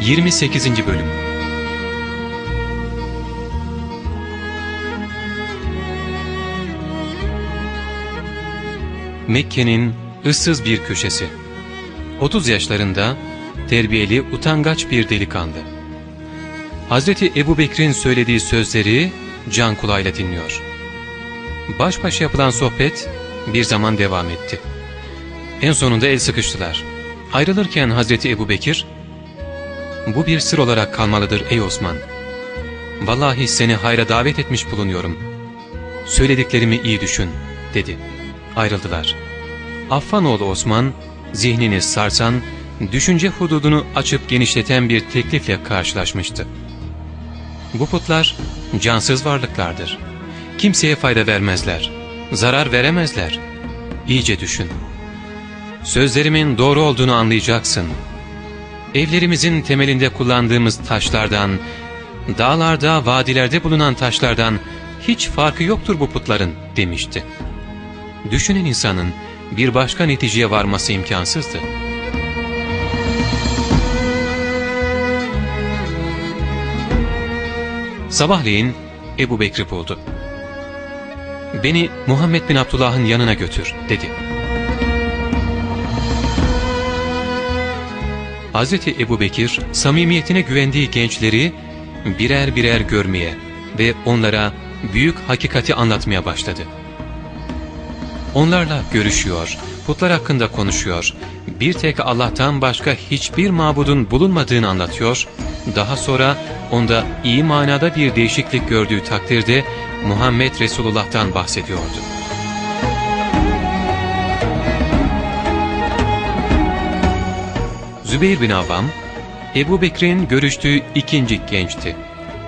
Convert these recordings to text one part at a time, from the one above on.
28. Bölüm Mekke'nin ıssız bir köşesi 30 yaşlarında terbiyeli, utangaç bir delikanlı. Hazreti Ebu Bekir'in söylediği sözleri can kulağıyla dinliyor. Baş başa yapılan sohbet bir zaman devam etti. En sonunda el sıkıştılar. Ayrılırken Hazreti Ebu Bekir, ''Bu bir sır olarak kalmalıdır ey Osman. Vallahi seni hayra davet etmiş bulunuyorum. Söylediklerimi iyi düşün.'' dedi. Ayrıldılar. Affanoğlu Osman, zihnini sarsan, düşünce hududunu açıp genişleten bir teklifle karşılaşmıştı. Bu putlar cansız varlıklardır. Kimseye fayda vermezler, zarar veremezler. İyice düşün. Sözlerimin doğru olduğunu anlayacaksın. Evlerimizin temelinde kullandığımız taşlardan, dağlarda, vadilerde bulunan taşlardan hiç farkı yoktur bu putların demişti. Düşünen insanın bir başka neticeye varması imkansızdı. Sabahleyin Ebu Bekri buldu. ''Beni Muhammed bin Abdullah'ın yanına götür.'' dedi. Hazreti Ebu Bekir, samimiyetine güvendiği gençleri birer birer görmeye ve onlara büyük hakikati anlatmaya başladı. Onlarla görüşüyor, putlar hakkında konuşuyor, bir tek Allah'tan başka hiçbir mabudun bulunmadığını anlatıyor, daha sonra onda iyi manada bir değişiklik gördüğü takdirde Muhammed Resulullah'tan bahsediyordu. Zübeyir bin Avvam, Ebu Bekir'in görüştüğü ikinci gençti.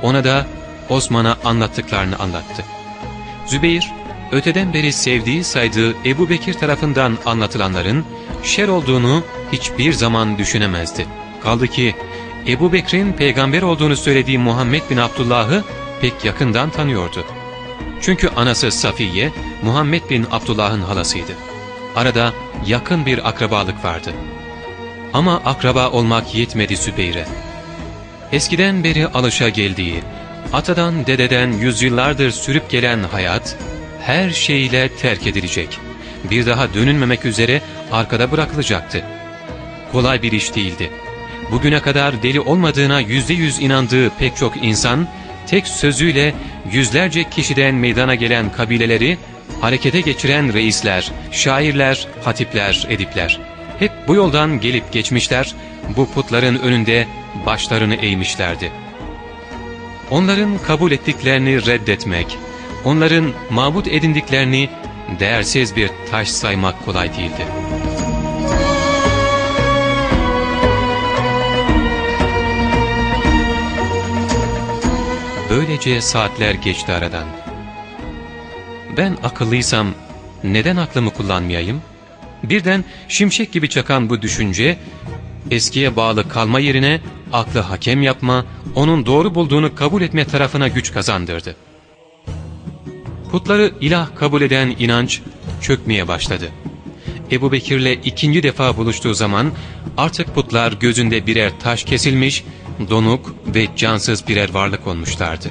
Ona da Osman'a anlattıklarını anlattı. Zübeyir, öteden beri sevdiği saydığı Ebu Bekir tarafından anlatılanların şer olduğunu hiçbir zaman düşünemezdi. Kaldı ki Ebu Bekir'in peygamber olduğunu söylediği Muhammed bin Abdullah'ı pek yakından tanıyordu. Çünkü anası Safiye, Muhammed bin Abdullah'ın halasıydı. Arada yakın bir akrabalık vardı. Ama akraba olmak yetmedi Sübeyre. Eskiden beri alışa geldiği, atadan dededen yüzyıllardır sürüp gelen hayat, her şeyle terk edilecek. Bir daha dönülmemek üzere arkada bırakılacaktı. Kolay bir iş değildi. Bugüne kadar deli olmadığına yüzde yüz inandığı pek çok insan, tek sözüyle yüzlerce kişiden meydana gelen kabileleri harekete geçiren reisler, şairler, hatipler, edipler. Hep bu yoldan gelip geçmişler, bu putların önünde başlarını eğmişlerdi. Onların kabul ettiklerini reddetmek, onların mabut edindiklerini değersiz bir taş saymak kolay değildi. Böylece saatler geçti aradan. Ben akıllıysam neden aklımı kullanmayayım? Birden şimşek gibi çakan bu düşünce, eskiye bağlı kalma yerine aklı hakem yapma, onun doğru bulduğunu kabul etme tarafına güç kazandırdı. Putları ilah kabul eden inanç çökmeye başladı. Ebu Bekir'le ikinci defa buluştuğu zaman artık putlar gözünde birer taş kesilmiş, donuk ve cansız birer varlık olmuşlardı.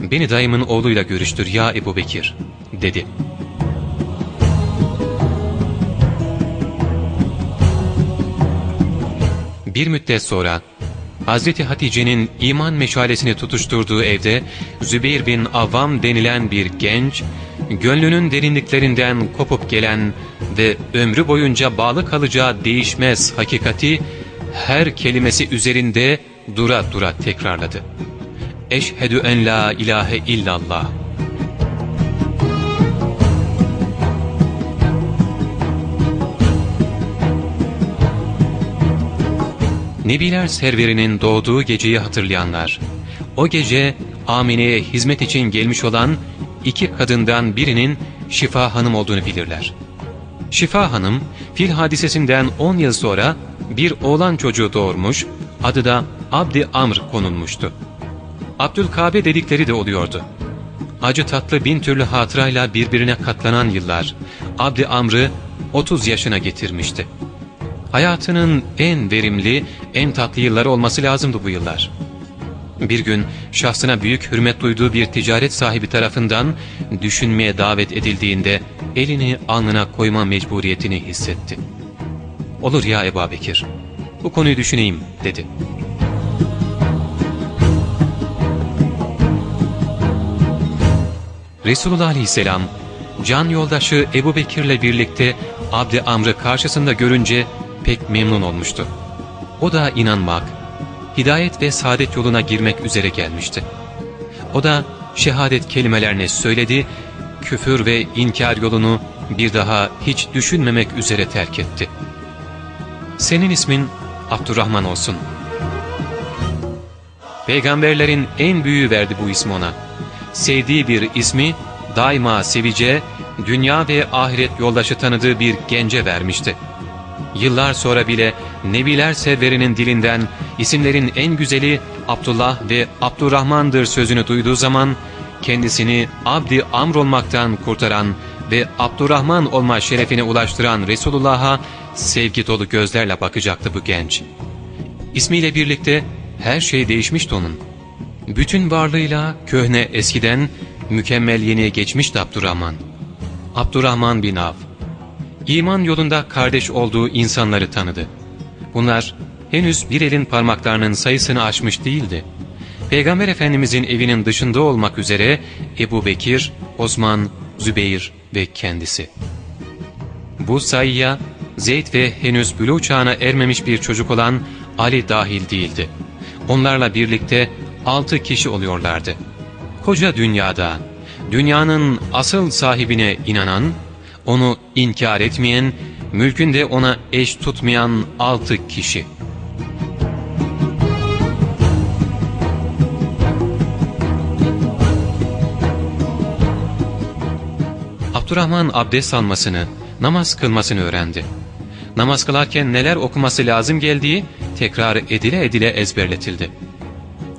''Beni dayımın oğluyla görüştür ya Ebu Bekir.'' dedi. Bir müddet sonra Hazreti Hatice'nin iman meşalesini tutuşturduğu evde Zübeyir bin Avvam denilen bir genç, gönlünün derinliklerinden kopup gelen ve ömrü boyunca bağlı kalacağı değişmez hakikati her kelimesi üzerinde dura dura tekrarladı. Eşhedü en la ilahe illallah. Nebiler serverinin doğduğu geceyi hatırlayanlar, o gece Amine'ye hizmet için gelmiş olan iki kadından birinin Şifa Hanım olduğunu bilirler. Şifa Hanım, fil hadisesinden 10 yıl sonra bir oğlan çocuğu doğurmuş, adı da Abdi Amr konulmuştu. Abdülkabe dedikleri de oluyordu. Acı tatlı bin türlü hatırayla birbirine katlanan yıllar, Abdi Amr'ı 30 yaşına getirmişti. Hayatının en verimli, en tatlı yılları olması lazımdı bu yıllar. Bir gün şahsına büyük hürmet duyduğu bir ticaret sahibi tarafından düşünmeye davet edildiğinde elini alnına koyma mecburiyetini hissetti. ''Olur ya Ebu Bekir, bu konuyu düşüneyim.'' dedi. Resulullah Aleyhisselam can yoldaşı Ebu Bekir'le birlikte Abdi Amr'ı karşısında görünce pek memnun olmuştu. O da inanmak, hidayet ve saadet yoluna girmek üzere gelmişti. O da şehadet kelimelerini söyledi, küfür ve inkar yolunu bir daha hiç düşünmemek üzere terk etti. Senin ismin Abdurrahman olsun. Peygamberlerin en büyüğü verdi bu ismi ona. Sevdiği bir ismi daima sevice, dünya ve ahiret yoldaşı tanıdığı bir gence vermişti. Yıllar sonra bile Nebiler Sevveri'nin dilinden isimlerin en güzeli Abdullah ve Abdurrahman'dır sözünü duyduğu zaman kendisini Abdi Amr olmaktan kurtaran ve Abdurrahman olma şerefine ulaştıran Resulullah'a sevgi dolu gözlerle bakacaktı bu genç. İsmiyle birlikte her şey değişmişti onun. Bütün varlığıyla köhne eskiden mükemmel yeniye geçmişti Abdurrahman. Abdurrahman bin Av. İman yolunda kardeş olduğu insanları tanıdı. Bunlar henüz bir elin parmaklarının sayısını aşmış değildi. Peygamber Efendimizin evinin dışında olmak üzere Ebu Bekir, Osman, Zübeyir ve kendisi. Bu sayıya Zeyd ve henüz bülü çağına ermemiş bir çocuk olan Ali dahil değildi. Onlarla birlikte altı kişi oluyorlardı. Koca dünyada, dünyanın asıl sahibine inanan, onu inkar etmeyen, mülkünde ona eş tutmayan altı kişi. Abdurrahman abdest almasını, namaz kılmasını öğrendi. Namaz kılarken neler okuması lazım geldiği tekrar edile edile ezberletildi.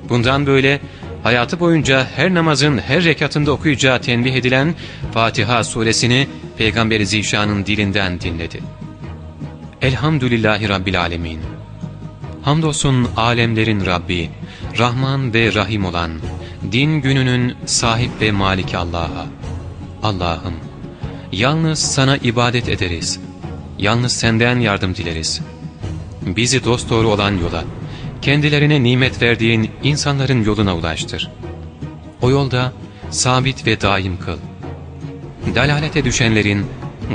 Bundan böyle hayatı boyunca her namazın her rekatında okuyacağı tenbih edilen Fatiha suresini Peygamber-i Zişan'ın dilinden dinledi. Elhamdülillahi Rabbil Alemin. Hamdolsun alemlerin Rabbi, Rahman ve Rahim olan, din gününün sahip ve maliki Allah'a. Allah'ım, yalnız sana ibadet ederiz. Yalnız senden yardım dileriz. Bizi dosdoğru olan yola, kendilerine nimet verdiğin insanların yoluna ulaştır. O yolda sabit ve daim kıl. Dalalete düşenlerin,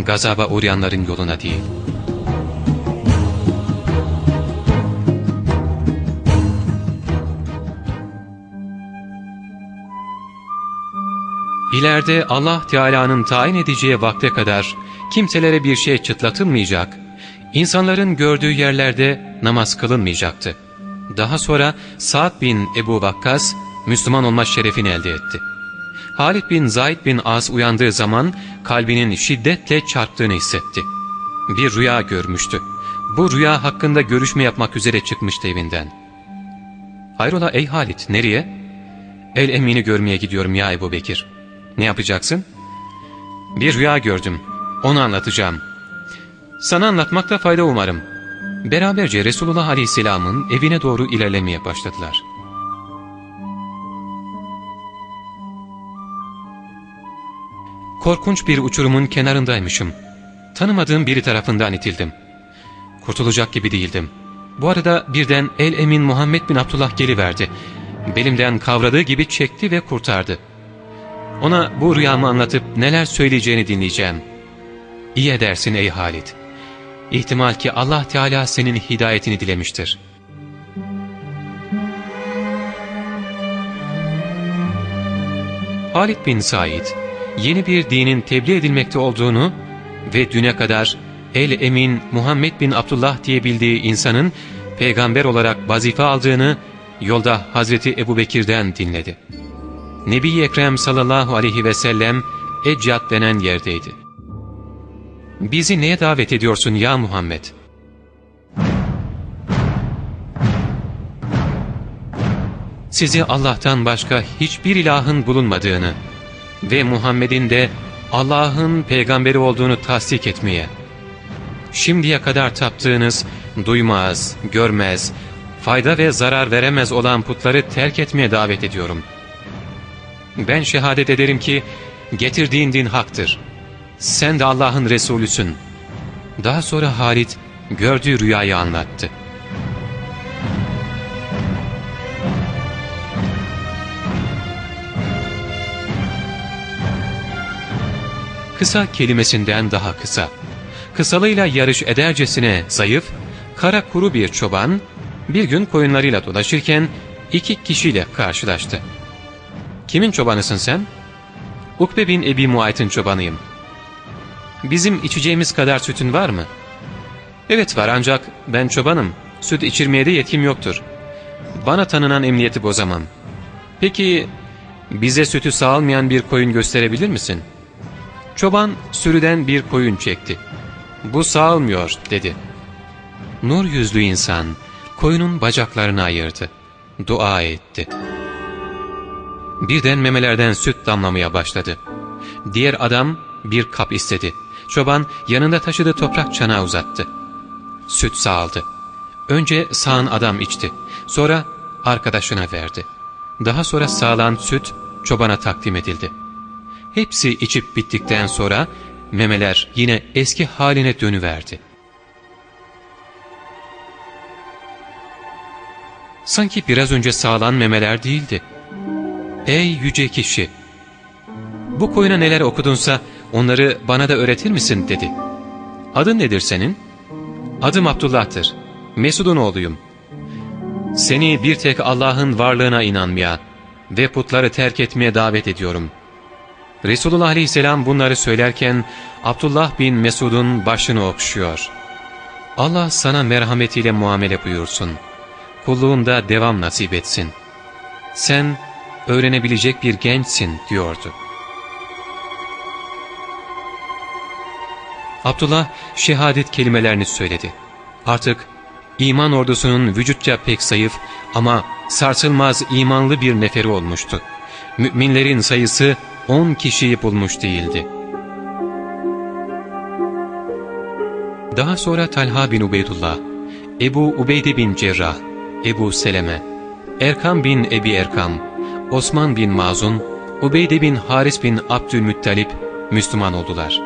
gazaba uğrayanların yoluna değil. İleride Allah Teala'nın tayin edeceği vakte kadar kimselere bir şey çıtlatılmayacak, insanların gördüğü yerlerde namaz kılınmayacaktı. Daha sonra Sa'd bin Ebu Vakkas Müslüman olma şerefini elde etti. Halid bin Zayd bin As uyandığı zaman kalbinin şiddetle çarptığını hissetti. Bir rüya görmüştü. Bu rüya hakkında görüşme yapmak üzere çıkmıştı evinden. ''Hayrola ey Halid nereye?'' ''El Emin'i görmeye gidiyorum ya Ebu Bekir.'' ''Ne yapacaksın?'' ''Bir rüya gördüm. Onu anlatacağım. Sana anlatmakta fayda umarım.'' Beraberce Resulullah Aleyhisselam'ın evine doğru ilerlemeye başladılar. Korkunç bir uçurumun kenarındaymışım. Tanımadığım biri tarafından itildim. Kurtulacak gibi değildim. Bu arada birden El Emin Muhammed bin Abdullah geliverdi. Belimden kavradığı gibi çekti ve kurtardı. Ona bu rüyamı anlatıp neler söyleyeceğini dinleyeceğim. İyi edersin ey Halid. İhtimal ki Allah Teala senin hidayetini dilemiştir. Halid bin Said, yeni bir dinin tebliğ edilmekte olduğunu ve düne kadar El-Emin Muhammed bin Abdullah diye bildiği insanın peygamber olarak vazife aldığını yolda Hazreti Ebu Bekir'den dinledi. Nebi Ekrem sallallahu aleyhi ve sellem Eccad denen yerdeydi. Bizi neye davet ediyorsun ya Muhammed? Sizi Allah'tan başka hiçbir ilahın bulunmadığını ve Muhammed'in de Allah'ın peygamberi olduğunu tasdik etmeye, şimdiye kadar taptığınız, duymaz, görmez, fayda ve zarar veremez olan putları terk etmeye davet ediyorum. Ben şehadet ederim ki getirdiğin din haktır. Sen de Allah'ın Resulüsün. Daha sonra Halit gördüğü rüyayı anlattı. Kısa kelimesinden daha kısa. Kısalıyla yarış edercesine zayıf, kara kuru bir çoban, bir gün koyunlarıyla dolaşırken iki kişiyle karşılaştı. ''Kimin çobanısın sen?'' ''Ukbe bin Ebi Muayt'ın çobanıyım.'' ''Bizim içeceğimiz kadar sütün var mı?'' ''Evet var ancak ben çobanım, süt içirmeye de yetkim yoktur. Bana tanınan emniyeti bozamam.'' ''Peki bize sütü sağlamayan bir koyun gösterebilir misin?'' Çoban sürüden bir koyun çekti. ''Bu sağılmıyor.'' dedi. Nur yüzlü insan koyunun bacaklarını ayırdı. Dua etti. Birden memelerden süt damlamaya başladı. Diğer adam bir kap istedi. Çoban yanında taşıdığı toprak çanağı uzattı. Süt sağaldı. Önce sağan adam içti. Sonra arkadaşına verdi. Daha sonra sağlan süt çobana takdim edildi. Hepsi içip bittikten sonra memeler yine eski haline dönüverdi. Sanki biraz önce sağlan memeler değildi. Ey yüce kişi! Bu koyuna neler okudunsa onları bana da öğretir misin dedi. Adın nedir senin? Adım Abdullah'tır. Mesud'un oğluyum. Seni bir tek Allah'ın varlığına inanmaya ve putları terk etmeye davet ediyorum.'' Resulullah Aleyhisselam bunları söylerken Abdullah bin Mesud'un başını okşuyor. Allah sana merhametiyle muamele buyursun. Kulluğunda devam nasip etsin. Sen öğrenebilecek bir gençsin diyordu. Abdullah şehadet kelimelerini söyledi. Artık iman ordusunun vücutça pek zayıf ama sarsılmaz imanlı bir neferi olmuştu. Müminlerin sayısı on kişiyi bulmuş değildi. Daha sonra Talha bin Ubeydullah, Ebu Ubeyde bin Cerrah, Ebu Seleme, Erkam bin Ebi Erkam, Osman bin Mazun, Ubeyde bin Haris bin Abdülmuttalip Müslüman oldular.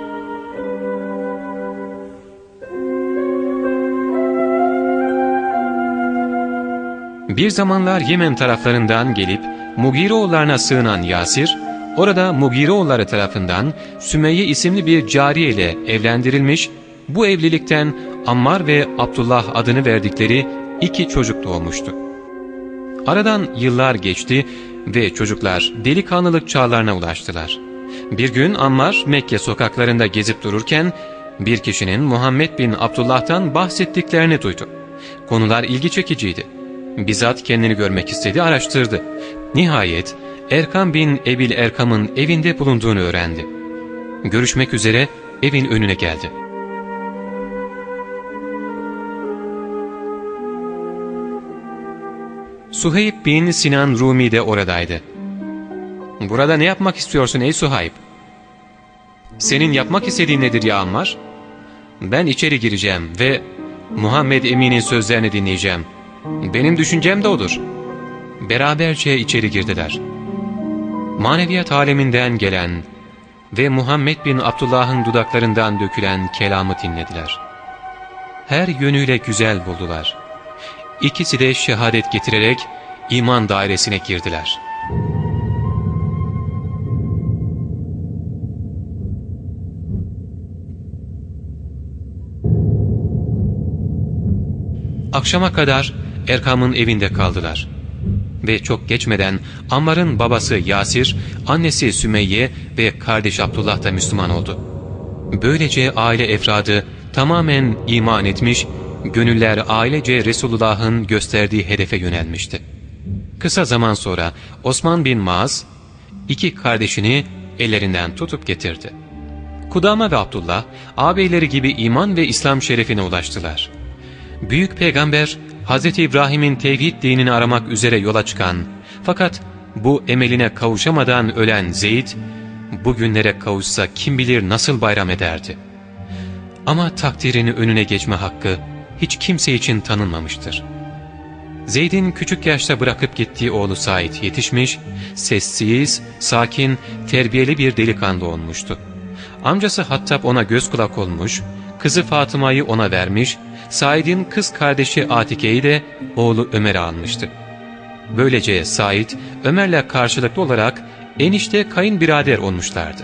Bir zamanlar Yemen taraflarından gelip Mugiroğullarına sığınan Yasir, Orada Mugiroğulları tarafından Sümeyye isimli bir cariye ile evlendirilmiş, bu evlilikten Ammar ve Abdullah adını verdikleri iki çocuk doğmuştu. Aradan yıllar geçti ve çocuklar delikanlılık çağlarına ulaştılar. Bir gün Ammar Mekke sokaklarında gezip dururken bir kişinin Muhammed bin Abdullah'tan bahsettiklerini duydu. Konular ilgi çekiciydi. Bizzat kendini görmek istedi, araştırdı. Nihayet Erkam bin Ebil Erkam'ın evinde bulunduğunu öğrendi. Görüşmek üzere evin önüne geldi. Suheyb bin Sinan Rumi de oradaydı. ''Burada ne yapmak istiyorsun ey Suhayb?'' ''Senin yapmak istediğin nedir ya Ammar?'' ''Ben içeri gireceğim ve Muhammed Emin'in sözlerini dinleyeceğim. Benim düşüncem de odur.'' Beraberce içeri girdiler maneviyat aleminden gelen ve Muhammed bin Abdullah'ın dudaklarından dökülen kelamı dinlediler. Her yönüyle güzel buldular. İkisi de şehadet getirerek iman dairesine girdiler. Akşama kadar Erkam'ın evinde kaldılar ve çok geçmeden Ammar'ın babası Yasir, annesi Sümeyye ve kardeş Abdullah da Müslüman oldu. Böylece aile efradı tamamen iman etmiş, gönüller ailece Resulullah'ın gösterdiği hedefe yönelmişti. Kısa zaman sonra Osman bin Maaz, iki kardeşini ellerinden tutup getirdi. Kudama ve Abdullah, ağabeyleri gibi iman ve İslam şerefine ulaştılar. Büyük peygamber Hz. İbrahim'in tevhid dinini aramak üzere yola çıkan fakat bu emeline kavuşamadan ölen Zeyd, bugünlere kavuşsa kim bilir nasıl bayram ederdi. Ama takdirini önüne geçme hakkı hiç kimse için tanınmamıştır. Zeyd'in küçük yaşta bırakıp gittiği oğlu Said yetişmiş, sessiz, sakin, terbiyeli bir delikanlı olmuştu. Amcası Hattab ona göz kulak olmuş, kızı Fatıma'yı ona vermiş, Said'in kız kardeşi Atike'yi de oğlu Ömer'e almıştı. Böylece Said, Ömer'le karşılıklı olarak enişte kayınbirader olmuşlardı.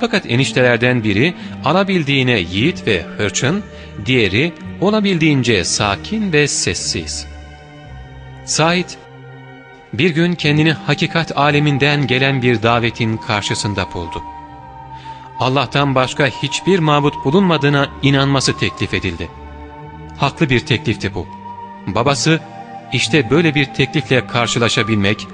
Fakat eniştelerden biri alabildiğine yiğit ve hırçın, diğeri olabildiğince sakin ve sessiz. Said, bir gün kendini hakikat aleminden gelen bir davetin karşısında buldu. Allah'tan başka hiçbir mabut bulunmadığına inanması teklif edildi. Haklı bir teklifti bu. Babası, işte böyle bir teklifle karşılaşabilmek,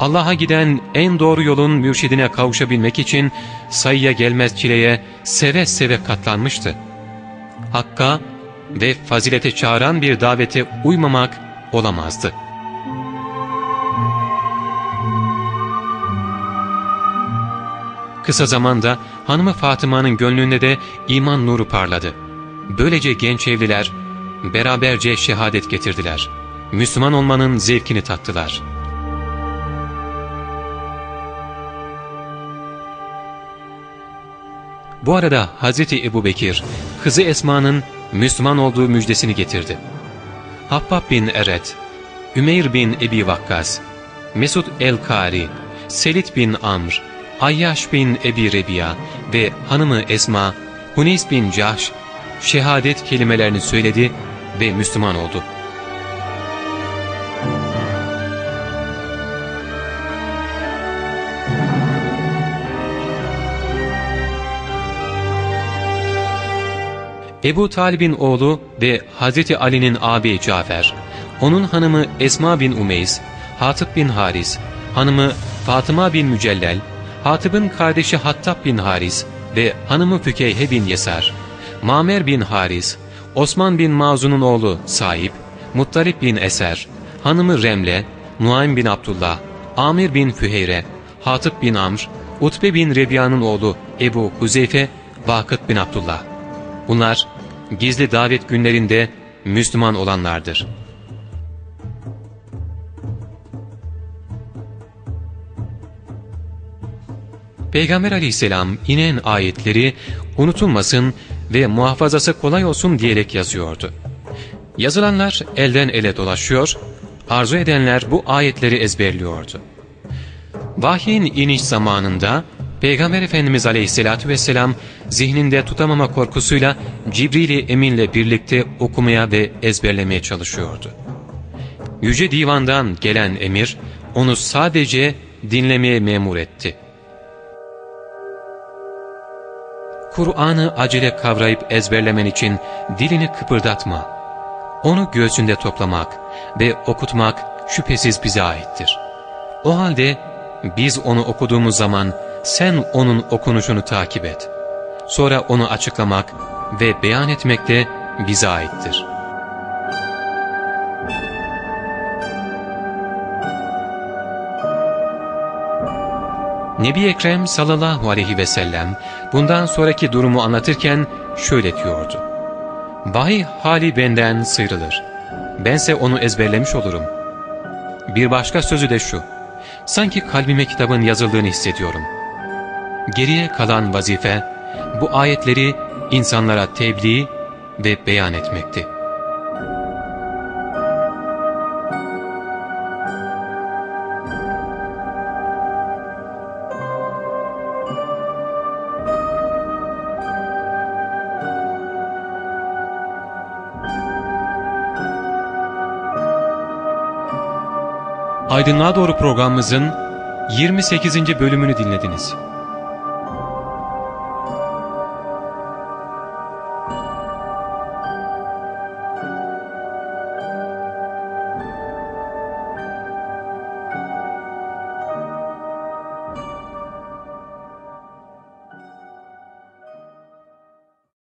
Allah'a giden en doğru yolun mürşidine kavuşabilmek için sayıya gelmez çileye seve seve katlanmıştı. Hakka ve fazilete çağıran bir davete uymamak olamazdı. Kısa zamanda hanımı Fatıma'nın gönlünde de iman nuru parladı. Böylece genç evliler beraberce şehadet getirdiler. Müslüman olmanın zevkini tattılar. Bu arada Hazreti Ebu Bekir, kızı Esma'nın Müslüman olduğu müjdesini getirdi. Habbab bin Eret, Ümeyr bin Ebi Vakkas, Mesud el-Kari, Selit bin Amr, Ayyaş bin Ebi Rebiya ve hanımı Esma, Huneys bin Cahş, şehadet kelimelerini söyledi ve Müslüman oldu. Ebu Talib'in oğlu ve Hazreti Ali'nin ağabeyi Cafer, onun hanımı Esma bin Umeys, Hatip bin Haris, hanımı Fatıma bin Mücellel, Hatip'in kardeşi Hattab bin Haris ve hanımı Fükeyhe bin Yesar, Mamer bin Haris, Osman bin Mazun'un oğlu Saib, Muttalip bin Eser, hanımı Remle, Nuaym bin Abdullah, Amir bin Füheyre, Hatip bin Amr, Utbe bin Rebiya'nın oğlu Ebu Huzeyfe, Vakıt bin Abdullah. Bunlar gizli davet günlerinde Müslüman olanlardır. Peygamber aleyhisselam inen ayetleri unutulmasın ve muhafazası kolay olsun diyerek yazıyordu. Yazılanlar elden ele dolaşıyor, arzu edenler bu ayetleri ezberliyordu. Vahyin iniş zamanında Peygamber Efendimiz Aleyhisselatü Vesselam zihninde tutamama korkusuyla Cibril-i Emin'le birlikte okumaya ve ezberlemeye çalışıyordu. Yüce Divan'dan gelen emir onu sadece dinlemeye memur etti. Kur'an'ı acele kavrayıp ezberlemen için dilini kıpırdatma. Onu göğsünde toplamak ve okutmak şüphesiz bize aittir. O halde biz onu okuduğumuz zaman sen onun okunuşunu takip et. Sonra onu açıklamak ve beyan etmek de bize aittir. Nebi Ekrem sallallahu aleyhi ve sellem bundan sonraki durumu anlatırken şöyle diyordu. Vahiy hali benden sıyrılır. Bense onu ezberlemiş olurum. Bir başka sözü de şu. Sanki kalbime kitabın yazıldığını hissediyorum. Geriye kalan vazife bu ayetleri insanlara tebliğ ve beyan etmekti. Aydınlığa Doğru programımızın 28. bölümünü dinlediniz.